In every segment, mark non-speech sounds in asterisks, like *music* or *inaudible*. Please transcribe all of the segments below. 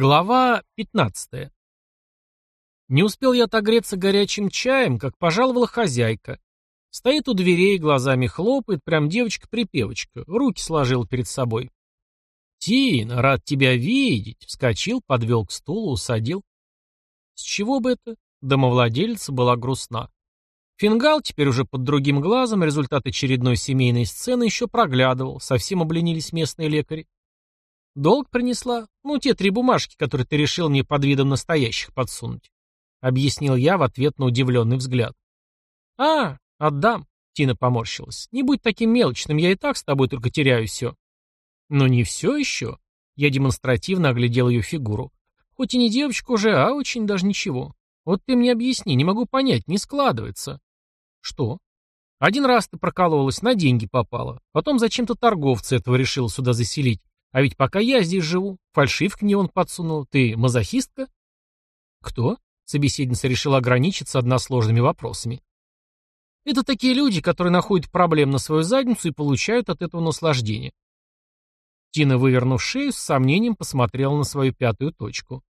Глава 15. Не успел я отогреться горячим чаем, как пожаловала хозяйка. Стоит у дверей, глазами хлопает, прям девочка-припевочка, руки сложил перед собой. «Тина, рад тебя видеть!» Вскочил, подвел к стулу, усадил. С чего бы это? Домовладелица была грустна. Фингал теперь уже под другим глазом, результат очередной семейной сцены еще проглядывал, совсем обленились местные лекари. Долг принесла? Ну, те три бумажки, которые ты решил мне под видом настоящих подсунуть. Объяснил я в ответ на удивленный взгляд. А, отдам. Тина поморщилась. Не будь таким мелочным, я и так с тобой только теряю все. Но не все еще. Я демонстративно оглядел ее фигуру. Хоть и не девочка уже, а очень даже ничего. Вот ты мне объясни, не могу понять, не складывается. Что? Один раз ты прокололась, на деньги попала. Потом зачем-то торговца этого решила сюда заселить. А ведь пока я здесь живу, фальшивки мне он подсунул. Ты мазохистка? Кто? Собеседница решила ограничиться односложными вопросами. Это такие люди, которые находят проблем на свою задницу и получают от этого наслаждение. Тина, вывернув шею, с сомнением посмотрела на свою пятую точку.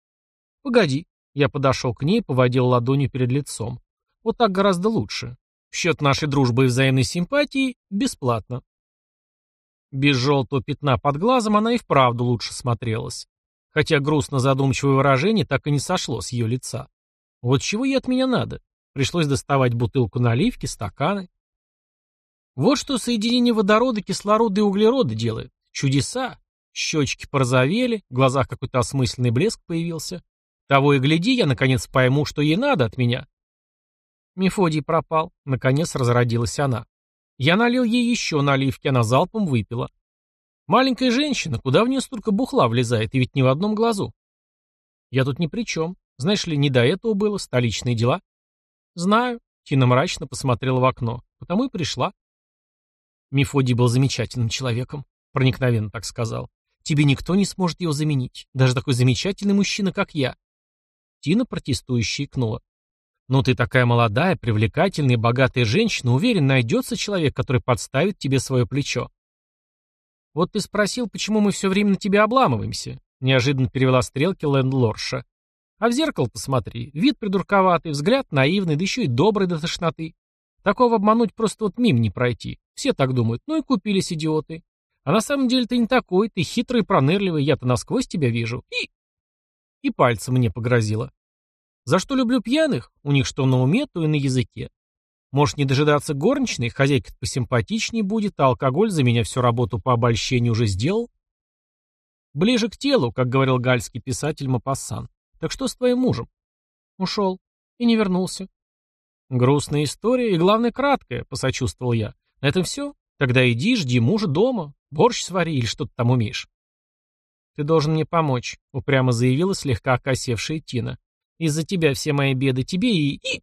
«Погоди». Я подошел к ней, поводил ладонью перед лицом. «Вот так гораздо лучше. В счет нашей дружбы и взаимной симпатии бесплатно. Без желтого пятна под глазом она и вправду лучше смотрелась. Хотя грустно-задумчивое выражение так и не сошло с ее лица. Вот чего ей от меня надо? Пришлось доставать бутылку наливки, стаканы. Вот что соединение водорода, кислорода и углерода делает. Чудеса. Щечки порозовели, в глазах какой-то осмысленный блеск появился. Того и гляди, я наконец пойму, что ей надо от меня. Мефодий пропал. Наконец разродилась она. Я налил ей еще наливки, она залпом выпила. Маленькая женщина, куда в нее столько бухла влезает, и ведь не в одном глазу. Я тут ни при чем. Знаешь ли, не до этого было, столичные дела. Знаю. Тина мрачно посмотрела в окно. Потому и пришла. Мефодий был замечательным человеком. Проникновенно так сказал. Тебе никто не сможет его заменить. Даже такой замечательный мужчина, как я. Тина протестующе икнула. Но ты такая молодая, привлекательная и богатая женщина, уверен, найдется человек, который подставит тебе свое плечо. Вот ты спросил, почему мы все время на тебя обламываемся, неожиданно перевела стрелки лендлорша. А в зеркало посмотри, вид придурковатый, взгляд наивный, да еще и добрый до тошноты. Такого обмануть просто вот мим не пройти. Все так думают, ну и купились идиоты. А на самом деле ты не такой, ты хитрый и пронырливый, я-то насквозь тебя вижу. И... И пальцем мне погрозила. За что люблю пьяных? У них что на уме, то и на языке. Может не дожидаться горничной, хозяйка посимпатичнее будет, а алкоголь за меня всю работу по обольщению уже сделал? Ближе к телу, как говорил гальский писатель Мапассан. Так что с твоим мужем? Ушел. И не вернулся. Грустная история и, главное, краткая, посочувствовал я. На этом все? Тогда иди, жди мужа дома. Борщ свари или что ты там умеешь. Ты должен мне помочь, упрямо заявила слегка окосевшая Тина. Из-за тебя все мои беды тебе и... и...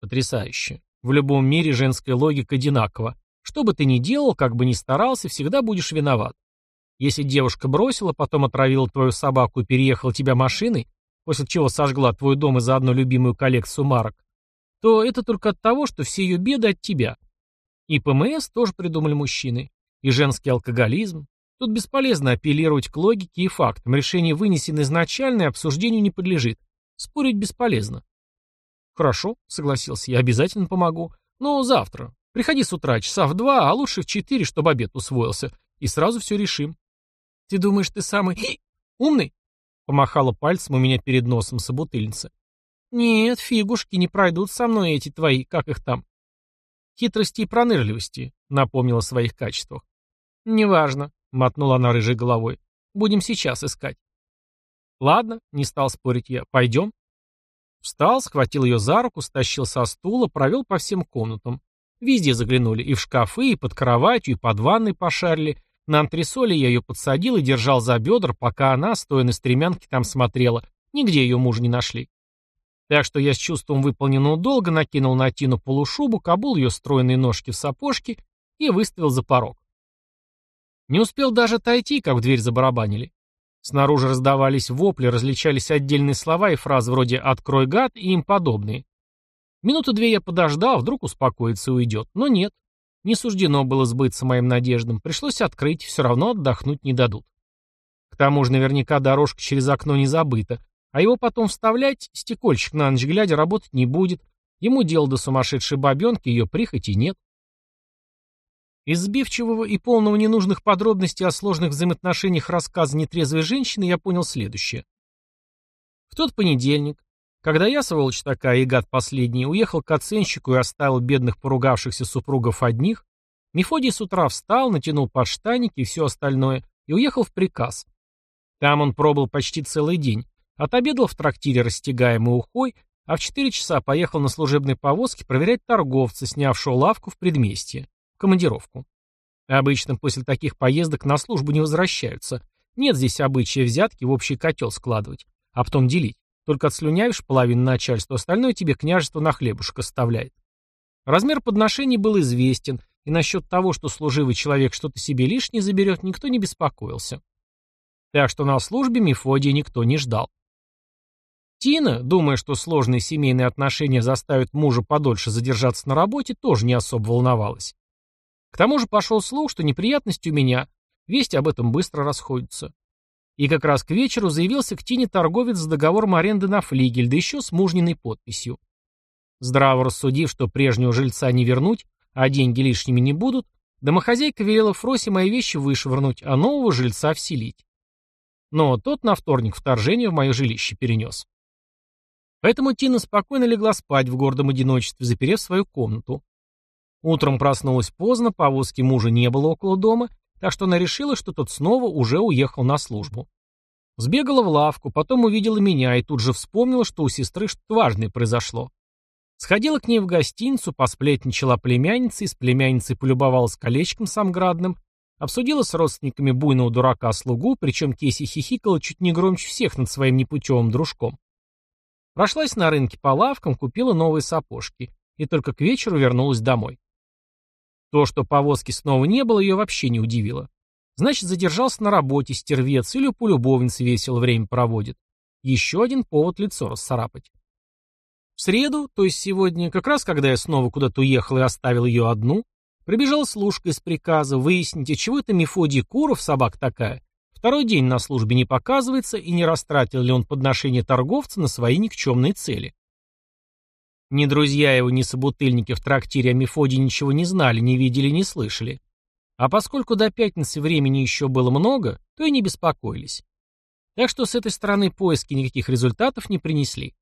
Потрясающе. В любом мире женская логика одинакова. Что бы ты ни делал, как бы ни старался, всегда будешь виноват. Если девушка бросила, потом отравила твою собаку и переехала тебя машиной, после чего сожгла твой дом и заодно любимую коллекцию марок, то это только от того, что все ее беды от тебя. И ПМС тоже придумали мужчины. И женский алкоголизм. Тут бесполезно апеллировать к логике и фактам. Решение вынесено изначально и обсуждению не подлежит. Спорить бесполезно. Хорошо, согласился я, обязательно помогу. Но завтра. Приходи с утра, часа в два, а лучше в четыре, чтобы обед усвоился. И сразу все решим. Ты думаешь, ты самый *clears throat* умный? Помахала пальцем у меня перед носом собутыльница. Нет, фигушки, не пройдут со мной эти твои, как их там. Хитрости и пронырливости, напомнила о своих качествах. Неважно, мотнула она рыжей головой. Будем сейчас искать. Ладно, не стал спорить я. Пойдем. Встал, схватил ее за руку, стащил со стула, провел по всем комнатам. Везде заглянули, и в шкафы, и под кроватью, и под ванной пошарили. На антресоле я ее подсадил и держал за бедра, пока она, стоя на стремянке, там смотрела. Нигде ее мужа не нашли. Так что я с чувством выполненного долга накинул на Тину полушубу, кабул ее стройные ножки в сапожки и выставил за порог. Не успел даже отойти, как в дверь забарабанили. Снаружи раздавались вопли, различались отдельные слова и фразы вроде «открой гад» и им подобные. Минуту две я подождал, вдруг успокоится и уйдет. Но нет. Не суждено было сбыться моим надеждам. Пришлось открыть, все равно отдохнуть не дадут. тому же наверняка дорожка через окно не забыта, а его потом вставлять, стекольщик на ночь глядя работать не будет, ему дело до сумасшедшей бабенки, ее прихоти нет. Из сбивчивого и полного ненужных подробностей о сложных взаимоотношениях рассказа нетрезвой женщины я понял следующее. В тот понедельник, когда я, сволочь такая и гад последний, уехал к оценщику и оставил бедных поругавшихся супругов одних, Мефодий с утра встал, натянул подштанники и все остальное, и уехал в приказ. Там он пробыл почти целый день, отобедал в трактире растягаемый ухой, а в четыре часа поехал на служебной повозке проверять торговца, снявшего лавку в предместье командировку. Обычно после таких поездок на службу не возвращаются. Нет здесь обычая взятки в общий котел складывать, а потом делить. Только отслюнявишь половину начальства, остальное тебе княжество на хлебушек оставляет. Размер подношений был известен, и насчет того, что служивый человек что-то себе лишнее заберет, никто не беспокоился. Так что на службе Мефодия никто не ждал. Тина, думая, что сложные семейные отношения заставят мужа подольше задержаться на работе, тоже не особо волновалась. К тому же пошел слух, что неприятности у меня, вести об этом быстро расходятся. И как раз к вечеру заявился к Тине торговец с договором аренды на флигель, да еще с мужниной подписью. Здраво рассудив, что прежнего жильца не вернуть, а деньги лишними не будут, домохозяйка велела Фросе мои вещи вышвырнуть, а нового жильца вселить. Но тот на вторник вторжение в мое жилище перенес. Поэтому Тина спокойно легла спать в гордом одиночестве, заперев свою комнату. Утром проснулась поздно, повозки мужа не было около дома, так что она решила, что тот снова уже уехал на службу. Сбегала в лавку, потом увидела меня и тут же вспомнила, что у сестры что-то важное произошло. Сходила к ней в гостиницу, посплетничала и с племянницей полюбовалась колечком самградным, обсудила с родственниками буйного дурака-слугу, причем Кейси хихикала чуть не громче всех над своим непутевым дружком. Прошлась на рынке по лавкам, купила новые сапожки и только к вечеру вернулась домой. То, что повозки снова не было, ее вообще не удивило. Значит, задержался на работе стервец или у полюбовницы весело время проводит. Еще один повод лицо расцарапать. В среду, то есть сегодня, как раз когда я снова куда-то уехал и оставил ее одну, прибежал служка из приказа выяснить, чего это Мефодий Куров, собака такая, второй день на службе не показывается и не растратил ли он подношение торговца на свои никчемные цели. Ни друзья его, ни собутыльники в трактире о Мефодии ничего не знали, не видели, не слышали. А поскольку до пятницы времени еще было много, то и не беспокоились. Так что с этой стороны поиски никаких результатов не принесли.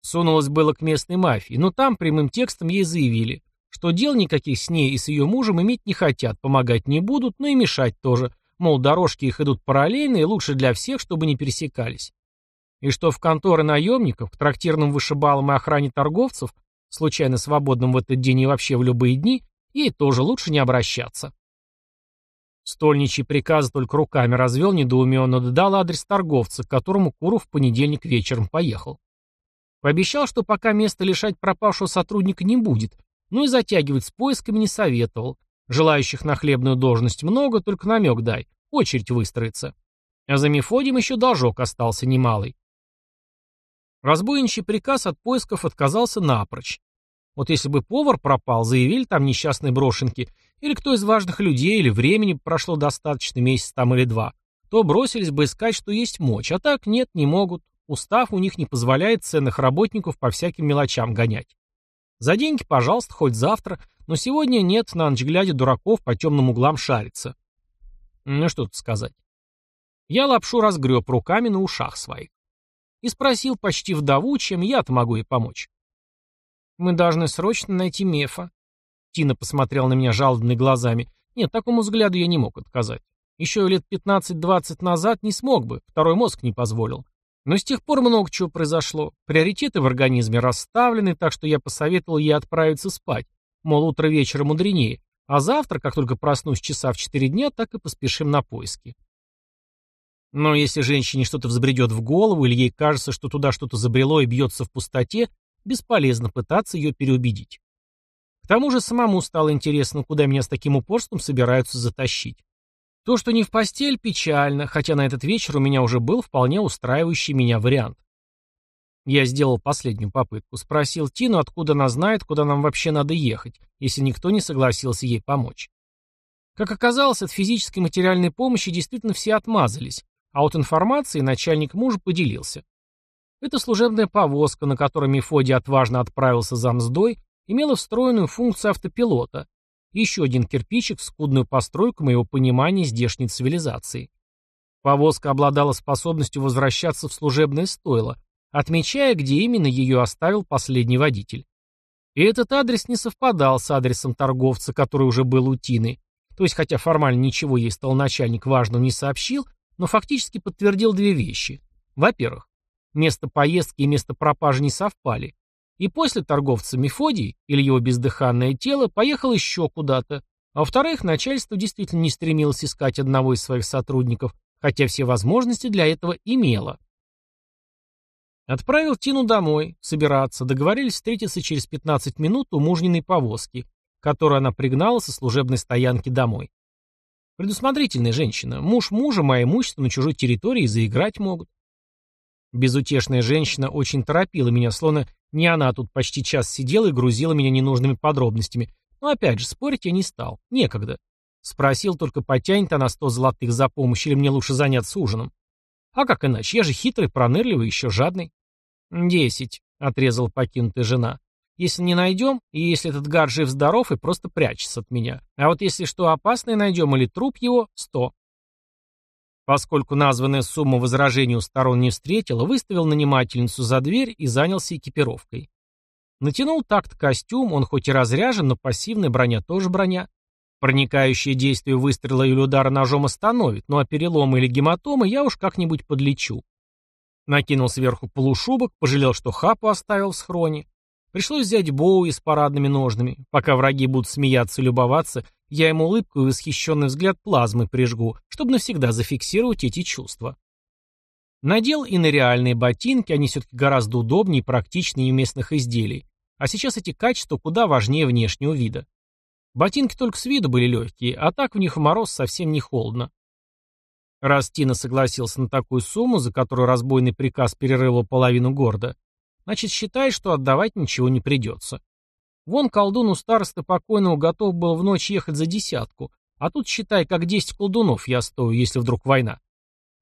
Сунулось было к местной мафии, но там прямым текстом ей заявили, что дел никаких с ней и с ее мужем иметь не хотят, помогать не будут, но и мешать тоже, мол, дорожки их идут параллельно и лучше для всех, чтобы не пересекались и что в конторы наемников, к трактирным вышибалам и охране торговцев, случайно свободным в этот день и вообще в любые дни, ей тоже лучше не обращаться. Стольничий приказ только руками развел недоуменно, дал адрес торговца, к которому Куров в понедельник вечером поехал. Пообещал, что пока место лишать пропавшего сотрудника не будет, но и затягивать с поисками не советовал. Желающих на хлебную должность много, только намек дай, очередь выстроится. А за Мефодием еще должок остался немалый. Разбойничий приказ от поисков отказался напрочь. Вот если бы повар пропал, заявили там несчастные брошенки, или кто из важных людей, или времени прошло достаточно, месяц там или два, то бросились бы искать, что есть мочь, а так нет, не могут. Устав у них не позволяет ценных работников по всяким мелочам гонять. За деньги, пожалуйста, хоть завтра, но сегодня нет, на ночь глядя, дураков по темным углам шарится. Ну что тут сказать. Я лапшу разгреб руками на ушах своих и спросил почти вдову, чем я-то могу ей помочь. «Мы должны срочно найти Мефа». Тина посмотрел на меня жалобными глазами. Нет, такому взгляду я не мог отказать. Еще лет 15-20 назад не смог бы, второй мозг не позволил. Но с тех пор много чего произошло. Приоритеты в организме расставлены, так что я посоветовал ей отправиться спать. Мол, утро вечера мудренее. А завтра, как только проснусь часа в 4 дня, так и поспешим на поиски. Но если женщине что-то взбредет в голову или ей кажется, что туда что-то забрело и бьется в пустоте, бесполезно пытаться ее переубедить. К тому же самому стало интересно, куда меня с таким упорством собираются затащить. То, что не в постель, печально, хотя на этот вечер у меня уже был вполне устраивающий меня вариант. Я сделал последнюю попытку. Спросил Тину, откуда она знает, куда нам вообще надо ехать, если никто не согласился ей помочь. Как оказалось, от физической и материальной помощи действительно все отмазались, а от информации начальник мужа поделился. Эта служебная повозка, на которой Мефодий отважно отправился за мздой, имела встроенную функцию автопилота. Еще один кирпичик в скудную постройку моего понимания здешней цивилизации. Повозка обладала способностью возвращаться в служебное стойло, отмечая, где именно ее оставил последний водитель. И этот адрес не совпадал с адресом торговца, который уже был у Тины, то есть хотя формально ничего ей столоначальник важного не сообщил, но фактически подтвердил две вещи. Во-первых, место поездки и место пропажи не совпали. И после торговца Мефодий, или его бездыханное тело, поехал еще куда-то. А во-вторых, начальство действительно не стремилось искать одного из своих сотрудников, хотя все возможности для этого имело. Отправил Тину домой, собираться, договорились встретиться через 15 минут у мужниной повозки, которую она пригнала со служебной стоянки домой. Предусмотрительная женщина, муж мужа, мое имущество на чужой территории заиграть могут. Безутешная женщина очень торопила меня, словно не она тут почти час сидела и грузила меня ненужными подробностями. Но опять же, спорить я не стал. Некогда. Спросил только, потянет она сто золотых за помощь или мне лучше заняться ужином. А как иначе? Я же хитрый, пронырливый, еще жадный. «Десять», — отрезала покинутая жена. «Если не найдем, и если этот гад жив-здоров и просто прячется от меня. А вот если что опасное найдем или труп его, сто». Поскольку названная сумма возражений у сторон не встретила, выставил нанимательницу за дверь и занялся экипировкой. Натянул такт костюм, он хоть и разряжен, но пассивная броня тоже броня. Проникающее действие выстрела или удара ножом остановит, ну а переломы или гематомы я уж как-нибудь подлечу. Накинул сверху полушубок, пожалел, что хапу оставил в схроне. Пришлось взять Боуи с парадными ножными. Пока враги будут смеяться и любоваться, я ему улыбку и восхищенный взгляд плазмы прижгу, чтобы навсегда зафиксировать эти чувства. Надел и на реальные ботинки, они все-таки гораздо удобнее и практичнее местных изделий. А сейчас эти качества куда важнее внешнего вида. Ботинки только с виду были легкие, а так в них в мороз совсем не холодно. Раз Тина согласился на такую сумму, за которую разбойный приказ перерыла половину города, значит считай, что отдавать ничего не придется. Вон колдун у старосты покойного готов был в ночь ехать за десятку, а тут считай, как десять колдунов я стою, если вдруг война.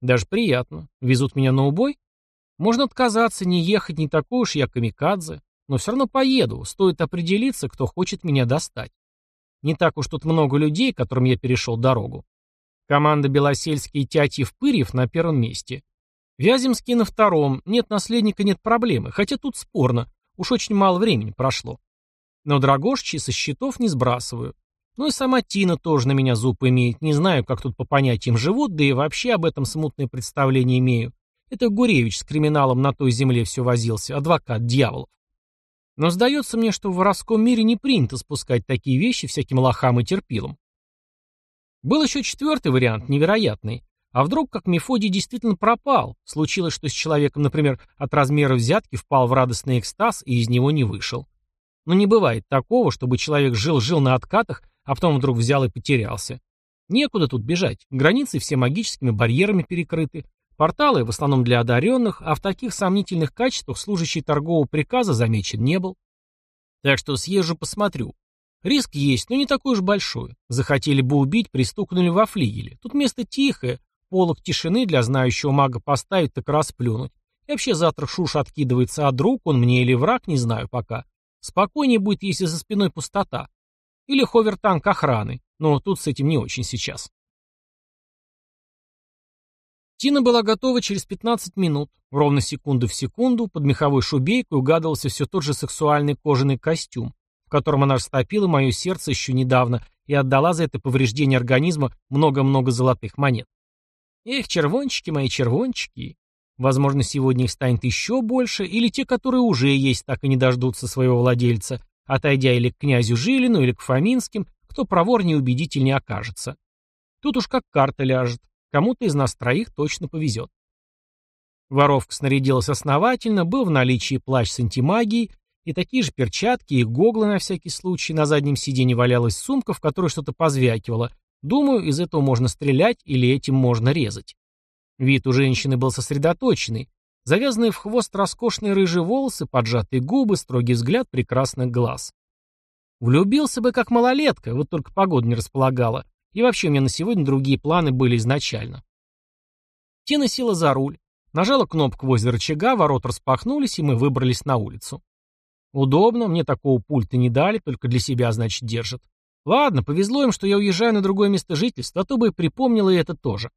Даже приятно. Везут меня на убой? Можно отказаться, не ехать, не такой уж я камикадзе, но все равно поеду, стоит определиться, кто хочет меня достать. Не так уж тут много людей, которым я перешел дорогу. Команда Белосельский и Тятьев-Пырьев на первом месте. Вяземский на втором. Нет наследника, нет проблемы. Хотя тут спорно. Уж очень мало времени прошло. Но Драгошичи со счетов не сбрасываю. Ну и сама Тина тоже на меня зуб имеет. Не знаю, как тут по понятиям живут, да и вообще об этом смутное представление имею. Это Гуревич с криминалом на той земле все возился, адвокат дьяволов. Но сдается мне, что в воровском мире не принято спускать такие вещи всяким лохам и терпилам. Был еще четвертый вариант, невероятный. А вдруг, как Мефодий действительно пропал? Случилось, что с человеком, например, от размера взятки впал в радостный экстаз и из него не вышел. Но не бывает такого, чтобы человек жил-жил на откатах, а потом вдруг взял и потерялся. Некуда тут бежать. Границы все магическими барьерами перекрыты. Порталы в основном для одаренных, а в таких сомнительных качествах служащий торгового приказа замечен не был. Так что съезжу посмотрю, Риск есть, но не такой уж большой. Захотели бы убить, пристукнули во флигеле. Тут место тихое, полок тишины для знающего мага поставить, так расплюнуть. И вообще завтра Шуш откидывается, а друг он мне или враг, не знаю пока. Спокойнее будет, если за спиной пустота. Или ховертанк охраны, но тут с этим не очень сейчас. Тина была готова через 15 минут. Ровно секунду в секунду под меховой шубейкой угадывался все тот же сексуальный кожаный костюм, в котором она растопила мое сердце еще недавно и отдала за это повреждение организма много-много золотых монет. Эх, червончики мои, червончики. Возможно, сегодня их станет еще больше, или те, которые уже есть, так и не дождутся своего владельца, отойдя или к князю Жилину, или к Фоминским, кто проворнее и убедительнее окажется. Тут уж как карта ляжет, кому-то из нас троих точно повезет. Воровка снарядилась основательно, был в наличии плащ с антимагией, и такие же перчатки, и гоглы на всякий случай. На заднем сиденье валялась сумка, в которой что-то позвякивало. Думаю, из этого можно стрелять или этим можно резать. Вид у женщины был сосредоточенный. Завязанные в хвост роскошные рыжие волосы, поджатые губы, строгий взгляд прекрасных глаз. Влюбился бы как малолетка, вот только погода не располагала. И вообще у меня на сегодня другие планы были изначально. Тина села за руль, нажала кнопку возле рычага, ворота распахнулись, и мы выбрались на улицу. Удобно, мне такого пульта не дали, только для себя, значит, держат. Ладно, повезло им, что я уезжаю на другое место жительства, а то бы и припомнила и это тоже.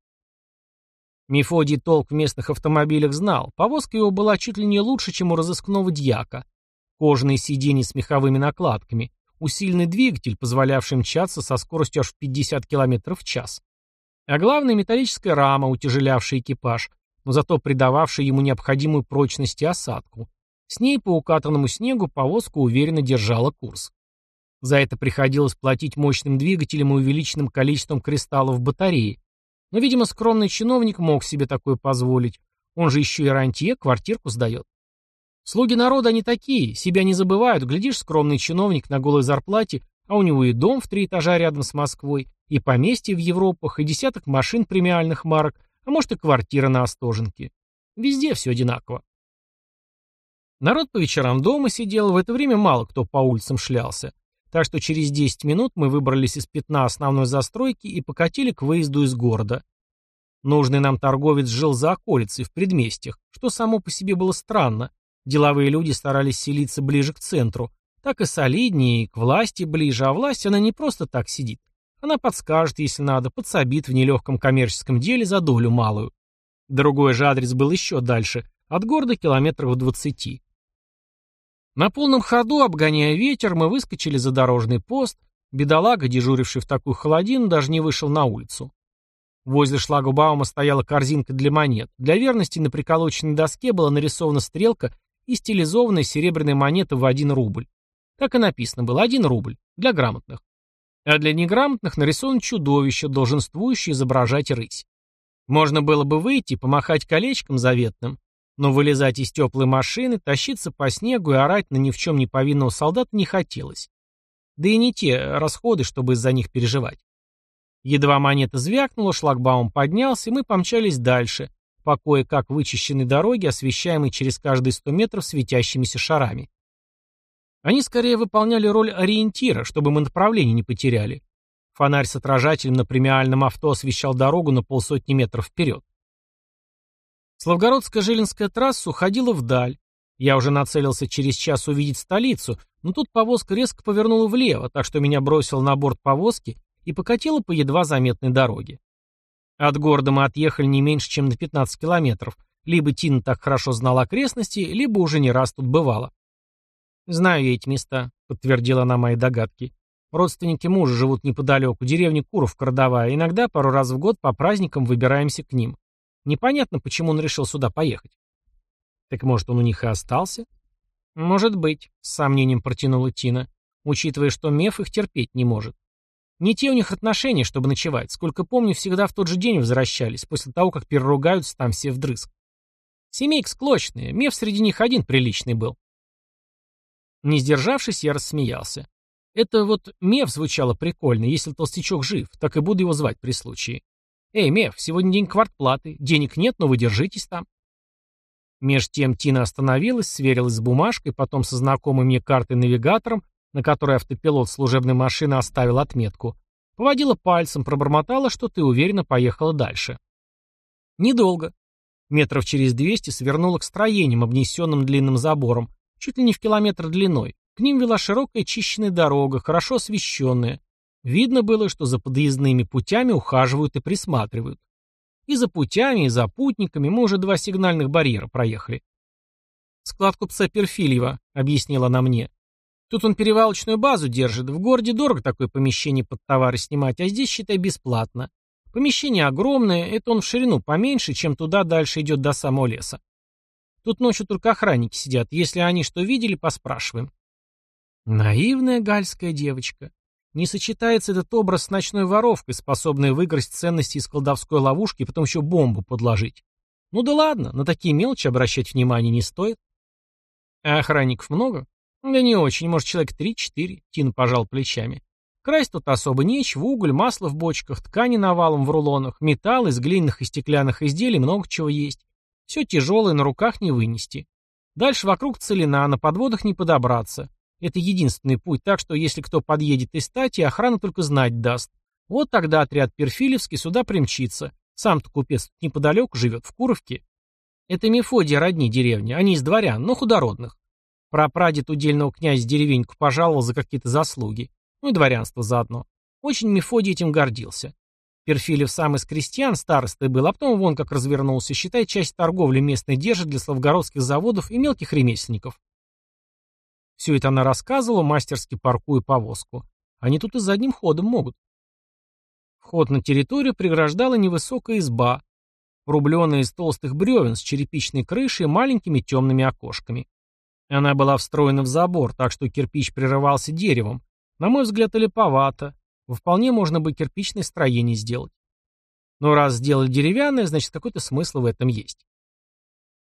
Мефодий толк в местных автомобилях знал, повозка его была чуть ли не лучше, чем у разыскного дьяка. Кожаные сиденья с меховыми накладками, усиленный двигатель, позволявший мчаться со скоростью аж в 50 км в час. А главное, металлическая рама, утяжелявшая экипаж, но зато придававшая ему необходимую прочность и осадку. С ней по укатанному снегу повозка уверенно держала курс. За это приходилось платить мощным двигателем и увеличенным количеством кристаллов батареи, но, видимо, скромный чиновник мог себе такое позволить. Он же еще и рантье, квартирку сдает. Слуги народа они такие, себя не забывают. Глядишь, скромный чиновник на голой зарплате, а у него и дом в три этажа рядом с Москвой, и поместье в Европах, и десяток машин премиальных марок, а может и квартира на Остоженке. Везде все одинаково. Народ по вечерам дома сидел, в это время мало кто по улицам шлялся. Так что через 10 минут мы выбрались из пятна основной застройки и покатили к выезду из города. Нужный нам торговец жил за околицей, в предместьях, что само по себе было странно. Деловые люди старались селиться ближе к центру. Так и солиднее, и к власти ближе, а власть она не просто так сидит. Она подскажет, если надо, подсобит в нелегком коммерческом деле за долю малую. Другой же адрес был еще дальше, от города километров двадцати. На полном ходу, обгоняя ветер, мы выскочили за дорожный пост. Бедолага, дежуривший в такую холодину, даже не вышел на улицу. Возле шлагбаума стояла корзинка для монет. Для верности на приколоченной доске была нарисована стрелка и стилизованная серебряная монета в один рубль. Так и написано было «один рубль» для грамотных. А для неграмотных нарисован чудовище, долженствующее изображать рысь. Можно было бы выйти, помахать колечком заветным, но вылезать из теплой машины, тащиться по снегу и орать на ни в чем не повинного солдата не хотелось. Да и не те расходы, чтобы из-за них переживать. Едва монета звякнула, шлагбаум поднялся, и мы помчались дальше, по кое-как вычищенной дороге, освещаемой через каждые сто метров светящимися шарами. Они скорее выполняли роль ориентира, чтобы мы направление не потеряли. Фонарь с отражателем на премиальном авто освещал дорогу на полсотни метров вперед. Славгородско-Жилинская трасса уходила вдаль. Я уже нацелился через час увидеть столицу, но тут повозка резко повернула влево, так что меня бросило на борт повозки и покатило по едва заметной дороге. От города мы отъехали не меньше, чем на 15 километров. Либо Тина так хорошо знала окрестности, либо уже не раз тут бывала. «Знаю я эти места», — подтвердила она мои догадки. «Родственники мужа живут неподалеку, деревня Куровка родовая. Иногда пару раз в год по праздникам выбираемся к ним. Непонятно, почему он решил сюда поехать. Так может, он у них и остался? Может быть, с сомнением протянула Тина, учитывая, что Меф их терпеть не может. Не те у них отношения, чтобы ночевать. Сколько помню, всегда в тот же день возвращались, после того, как переругаются там все вдрызг. Семейка склочная, Меф среди них один приличный был. Не сдержавшись, я рассмеялся. Это вот Меф звучало прикольно, если толстячок жив, так и буду его звать при случае. «Эй, Меф, сегодня день квартплаты. Денег нет, но вы держитесь там». Меж тем Тина остановилась, сверилась с бумажкой, потом со знакомой мне картой-навигатором, на которой автопилот служебной машины оставил отметку, поводила пальцем, пробормотала что-то и уверенно поехала дальше. Недолго. Метров через двести свернула к строениям, обнесенным длинным забором, чуть ли не в километр длиной. К ним вела широкая чищенная дорога, хорошо освещенная. Видно было, что за подъездными путями ухаживают и присматривают. И за путями, и за путниками мы уже два сигнальных барьера проехали. «Складку пса Перфильева», — объяснила она мне. «Тут он перевалочную базу держит. В городе дорого такое помещение под товары снимать, а здесь, считай, бесплатно. Помещение огромное, это он в ширину поменьше, чем туда дальше идет до самого леса. Тут ночью только охранники сидят. Если они что видели, поспрашиваем». Наивная гальская девочка. Не сочетается этот образ с ночной воровкой, способной выиграть ценности из колдовской ловушки и потом еще бомбу подложить. Ну да ладно, на такие мелочи обращать внимание не стоит. А охранников много? Да не очень, может человек три-четыре, Тин пожал плечами. Красть тут особо нечего, уголь, масло в бочках, ткани навалом в рулонах, металл из глиняных и стеклянных изделий, много чего есть. Все тяжелое, на руках не вынести. Дальше вокруг целина, на подводах не подобраться. Это единственный путь, так что если кто подъедет из стати, охрана только знать даст. Вот тогда отряд Перфилевский сюда примчится. Сам-то купец неподалеку живет, в Куровке. Это Мефодия родни деревни, они из дворян, но худородных. Прапрадед удельного князя деревеньку пожаловал за какие-то заслуги. Ну и дворянство заодно. Очень Мефодий этим гордился. Перфилев сам из крестьян старостой был, а потом вон как развернулся, считай, часть торговли местной держит для славгородских заводов и мелких ремесленников. Все это она рассказывала, мастерски паркуя повозку. Они тут и задним ходом могут. Вход на территорию преграждала невысокая изба, рубленная из толстых бревен с черепичной крышей и маленькими темными окошками. Она была встроена в забор, так что кирпич прерывался деревом. На мой взгляд, липовато. Вполне можно бы кирпичное строение сделать. Но раз сделали деревянное, значит какой-то смысл в этом есть.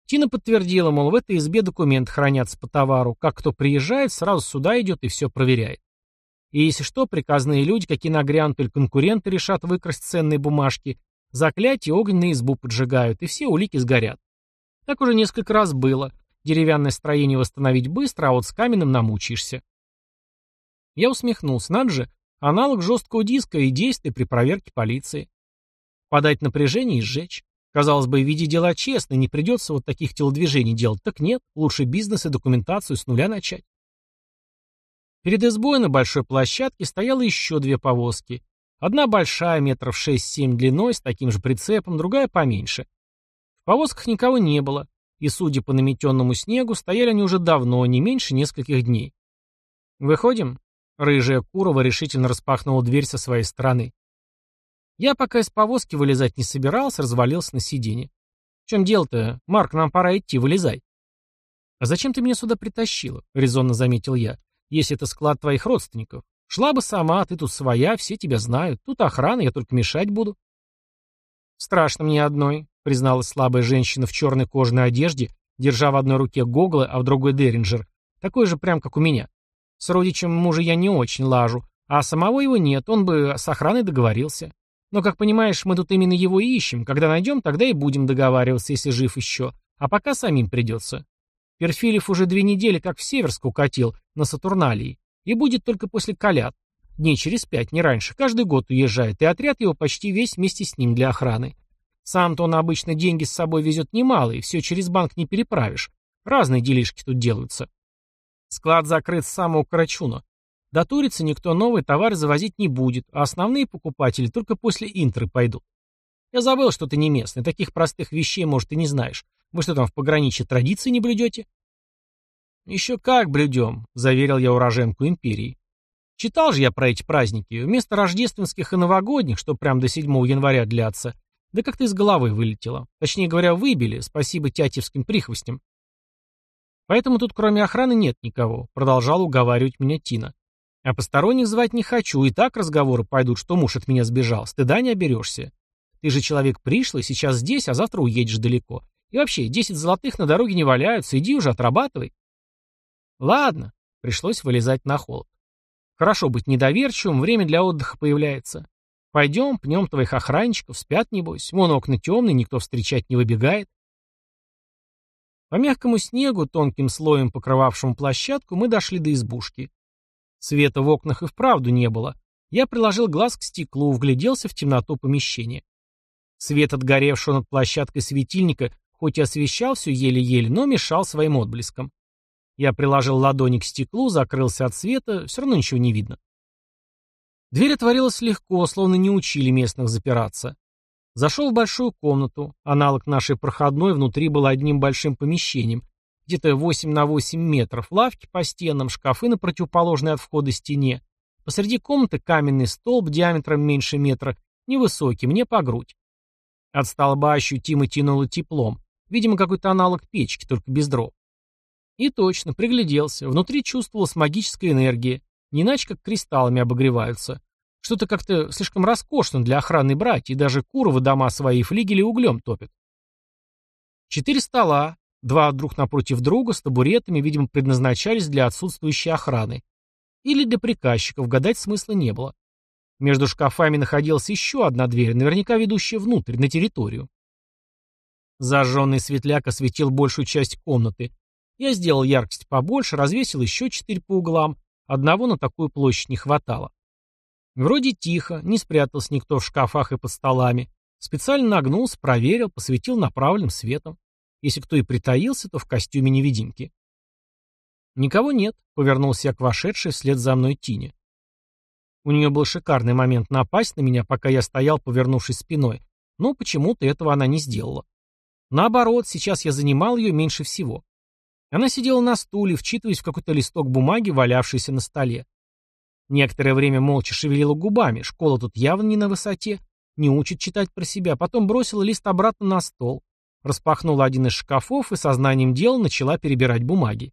Тина подтвердила, мол, в этой избе документы хранятся по товару. Как кто приезжает, сразу сюда идет и все проверяет. И если что, приказные люди, какие нагрянут или конкуренты решат выкрасть ценные бумажки, заклятие огненные избу поджигают, и все улики сгорят. Так уже несколько раз было. Деревянное строение восстановить быстро, а вот с каменным намучаешься. Я усмехнулся. Надо же, Аналог жесткого диска и действий при проверке полиции. Подать напряжение и сжечь. Казалось бы, виде дела честно, не придется вот таких телодвижений делать. Так нет, лучше бизнес и документацию с нуля начать. Перед избой на большой площадке стояло еще две повозки. Одна большая, метров 6-7 длиной, с таким же прицепом, другая поменьше. В повозках никого не было, и, судя по наметенному снегу, стояли они уже давно, не меньше нескольких дней. «Выходим?» Рыжая Курова решительно распахнула дверь со своей стороны. Я пока из повозки вылезать не собирался, развалился на сиденье. В чем дело-то? Марк, нам пора идти, вылезай. А зачем ты меня сюда притащила? Резонно заметил я. Если это склад твоих родственников. Шла бы сама, ты тут своя, все тебя знают. Тут охрана, я только мешать буду. Страшно мне одной, призналась слабая женщина в черной кожаной одежде, держа в одной руке гоглы, а в другой Деринджер. Такой же прям, как у меня. С родичем мужа я не очень лажу, а самого его нет, он бы с охраной договорился. Но, как понимаешь, мы тут именно его и ищем. Когда найдем, тогда и будем договариваться, если жив еще. А пока самим придется. Перфилев уже две недели как в Северск укатил, на Сатурналии. И будет только после колят. Дней через пять, не раньше. Каждый год уезжает, и отряд его почти весь вместе с ним для охраны. Сам-то он обычно деньги с собой везет немало, и все через банк не переправишь. Разные делишки тут делаются. Склад закрыт с самого Карачуна. До Турицы никто новый товар завозить не будет, а основные покупатели только после Интры пойдут. Я забыл, что ты не местный, таких простых вещей, может, и не знаешь. Вы что там в пограничье традиции не блюдете? Еще как блюдем, заверил я уроженку империи. Читал же я про эти праздники. Вместо рождественских и новогодних, что прям до 7 января длятся, да как-то из головы вылетело. Точнее говоря, выбили, спасибо тятевским прихвостям. Поэтому тут кроме охраны нет никого, продолжал уговаривать меня Тина. А посторонних звать не хочу, и так разговоры пойдут, что муж от меня сбежал, стыда не оберешься. Ты же человек пришлый, сейчас здесь, а завтра уедешь далеко. И вообще, десять золотых на дороге не валяются, иди уже отрабатывай. Ладно, пришлось вылезать на холод. Хорошо быть недоверчивым, время для отдыха появляется. Пойдем, пнем твоих охранников, спят небось. Вон окна темные, никто встречать не выбегает. По мягкому снегу, тонким слоем покрывавшему площадку, мы дошли до избушки. Света в окнах и вправду не было. Я приложил глаз к стеклу, вгляделся в темноту помещения. Свет отгоревшего над площадкой светильника хоть и освещал все еле-еле, но мешал своим отблеском. Я приложил ладони к стеклу, закрылся от света, все равно ничего не видно. Дверь отворилась легко, словно не учили местных запираться. Зашел в большую комнату. Аналог нашей проходной внутри был одним большим помещением. Где-то 8 на 8 метров. Лавки по стенам, шкафы на противоположной от входа стене. Посреди комнаты каменный столб диаметром меньше метра, невысокий, мне по грудь. От столба ощутимо тянуло теплом. Видимо, какой-то аналог печки, только без дров. И точно, пригляделся. Внутри чувствовалась магическая энергия. Не иначе, как кристаллами обогреваются. Что-то как-то слишком роскошно для охраны брать, и даже Куровы дома свои флигели углем топят. Четыре стола, два друг напротив друга, с табуретами, видимо, предназначались для отсутствующей охраны. Или для приказчиков, гадать смысла не было. Между шкафами находилась еще одна дверь, наверняка ведущая внутрь, на территорию. Зажженный светляк осветил большую часть комнаты. Я сделал яркость побольше, развесил еще четыре по углам. Одного на такую площадь не хватало. Вроде тихо, не спрятался никто в шкафах и под столами. Специально нагнулся, проверил, посветил направленным светом. Если кто и притаился, то в костюме невидимки. «Никого нет», — повернулся я к вошедшей вслед за мной Тине. У нее был шикарный момент напасть на меня, пока я стоял, повернувшись спиной, но почему-то этого она не сделала. Наоборот, сейчас я занимал ее меньше всего. Она сидела на стуле, вчитываясь в какой-то листок бумаги, валявшийся на столе. Некоторое время молча шевелила губами, школа тут явно не на высоте, не учит читать про себя, потом бросила лист обратно на стол, распахнула один из шкафов и сознанием дела начала перебирать бумаги.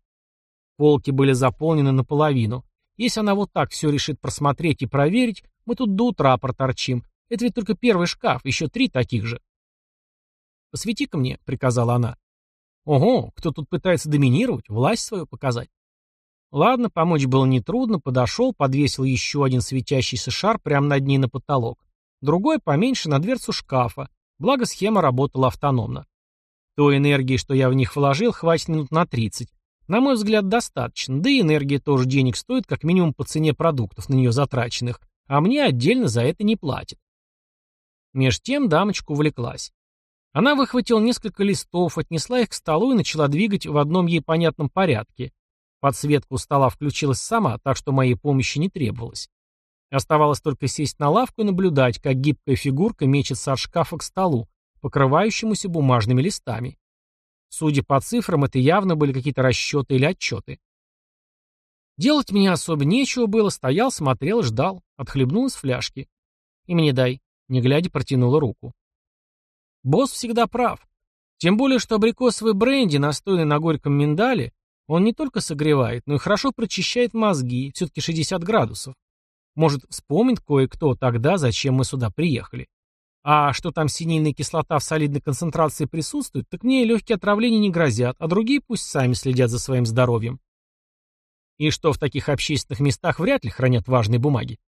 Полки были заполнены наполовину. Если она вот так все решит просмотреть и проверить, мы тут до утра проторчим. Это ведь только первый шкаф, еще три таких же. «Посвети-ка мне», — приказала она. «Ого, кто тут пытается доминировать, власть свою показать?» Ладно, помочь было нетрудно, подошел, подвесил еще один светящийся шар прямо над ней на потолок. Другой поменьше на дверцу шкафа, благо схема работала автономно. Той энергии, что я в них вложил, хватит минут на 30. На мой взгляд, достаточно, да и энергия тоже денег стоит, как минимум по цене продуктов на нее затраченных, а мне отдельно за это не платят. Меж тем дамочка увлеклась. Она выхватила несколько листов, отнесла их к столу и начала двигать в одном ей понятном порядке. Подсветка у стола включилась сама, так что моей помощи не требовалось. Оставалось только сесть на лавку и наблюдать, как гибкая фигурка мечется от шкафа к столу, покрывающемуся бумажными листами. Судя по цифрам, это явно были какие-то расчеты или отчеты. Делать мне особо нечего было, стоял, смотрел ждал, отхлебнул из фляжки. И мне дай, не глядя, протянула руку. Босс всегда прав. Тем более, что абрикосовый бренди, настойный на горьком миндале, он не только согревает, но и хорошо прочищает мозги, все-таки 60 градусов. Может, вспомнит кое-кто тогда, зачем мы сюда приехали. А что там синильная кислота в солидной концентрации присутствует, так мне легкие отравления не грозят, а другие пусть сами следят за своим здоровьем. И что в таких общественных местах вряд ли хранят важные бумаги.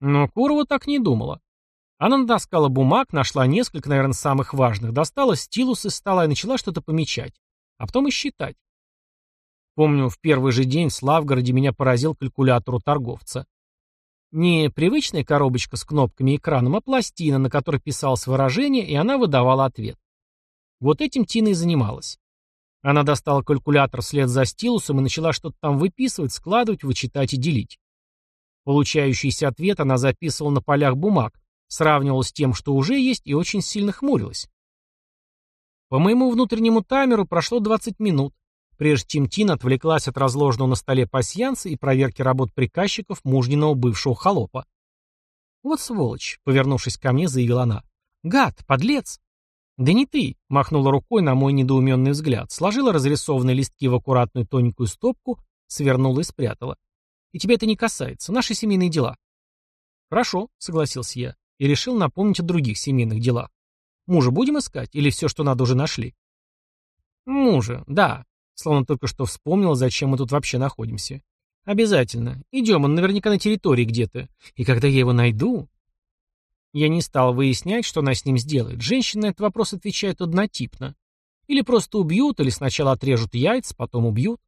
Но Курова так не думала. Она натаскала бумаг, нашла несколько, наверное, самых важных, достала стилус из стола и начала что-то помечать, а потом и считать. Помню, в первый же день в Славгороде меня поразил калькулятор у торговца. Не привычная коробочка с кнопками и экраном, а пластина, на которой писалось выражение, и она выдавала ответ. Вот этим Тина и занималась. Она достала калькулятор вслед за стилусом и начала что-то там выписывать, складывать, вычитать и делить. Получающийся ответ она записывала на полях бумаг, сравнивала с тем, что уже есть, и очень сильно хмурилась. По моему внутреннему таймеру прошло 20 минут, прежде чем Тина отвлеклась от разложенного на столе пасьянца и проверки работ приказчиков мужниного бывшего холопа. «Вот сволочь», — повернувшись ко мне, заявила она. «Гад, подлец!» «Да не ты!» — махнула рукой на мой недоуменный взгляд, сложила разрисованные листки в аккуратную тоненькую стопку, свернула и спрятала. «И тебя это не касается. Наши семейные дела». «Хорошо», — согласился я, и решил напомнить о других семейных делах. «Мужа будем искать, или все, что надо, уже нашли?» «Мужа, да», Словно только что вспомнил, зачем мы тут вообще находимся. Обязательно. Идем, он наверняка на территории где-то. И когда я его найду... Я не стал выяснять, что она с ним сделает. Женщины на этот вопрос отвечают однотипно. Или просто убьют, или сначала отрежут яйца, потом убьют.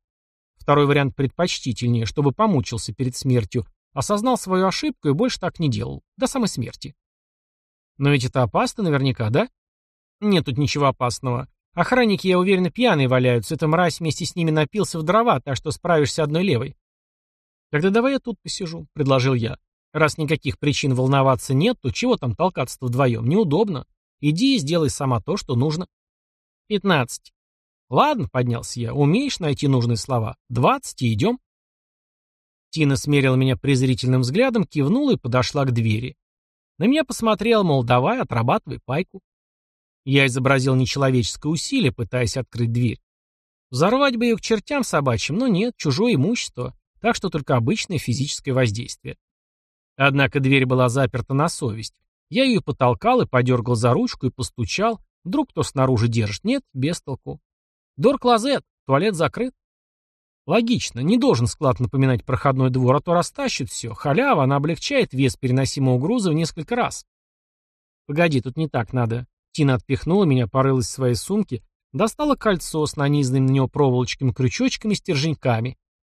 Второй вариант предпочтительнее, чтобы помучился перед смертью, осознал свою ошибку и больше так не делал. До самой смерти. Но ведь это опасно наверняка, да? Нет тут ничего опасного. Охранники, я уверен, пьяные валяются. Эта мразь вместе с ними напился в дрова, так что справишься одной левой. Тогда давай я тут посижу, предложил я. Раз никаких причин волноваться нет, то чего там толкаться вдвоем? Неудобно. Иди и сделай сама то, что нужно. Пятнадцать. Ладно, поднялся я. Умеешь найти нужные слова? Двадцать и идем. Тина смерила меня презрительным взглядом, кивнула и подошла к двери. На меня посмотрел, мол, давай, отрабатывай пайку. Я изобразил нечеловеческое усилие, пытаясь открыть дверь. Взорвать бы ее к чертям собачьим, но нет, чужое имущество, так что только обычное физическое воздействие. Однако дверь была заперта на совесть. Я ее потолкал и подергал за ручку и постучал. Вдруг кто снаружи держит? Нет, без толку. Дор-клозет, туалет закрыт. Логично, не должен склад напоминать проходной двор, а то растащит все. Халява, она облегчает вес переносимого груза в несколько раз. Погоди, тут не так надо. Тина отпихнула меня, порылась в своей сумке, достала кольцо с нанизанными на него проволочками, крючочками, стерженьками.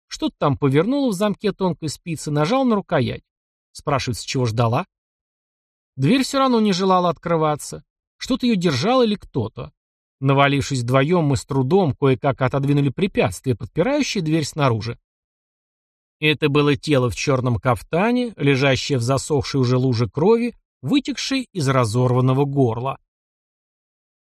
Что-то там повернула в замке тонкой спицы, нажал на рукоять. Спрашивается, чего ждала? Дверь все равно не желала открываться. Что-то ее держало или кто-то. Навалившись вдвоем, мы с трудом кое-как отодвинули препятствие, подпирающее дверь снаружи. Это было тело в черном кафтане, лежащее в засохшей уже луже крови, вытекшей из разорванного горла.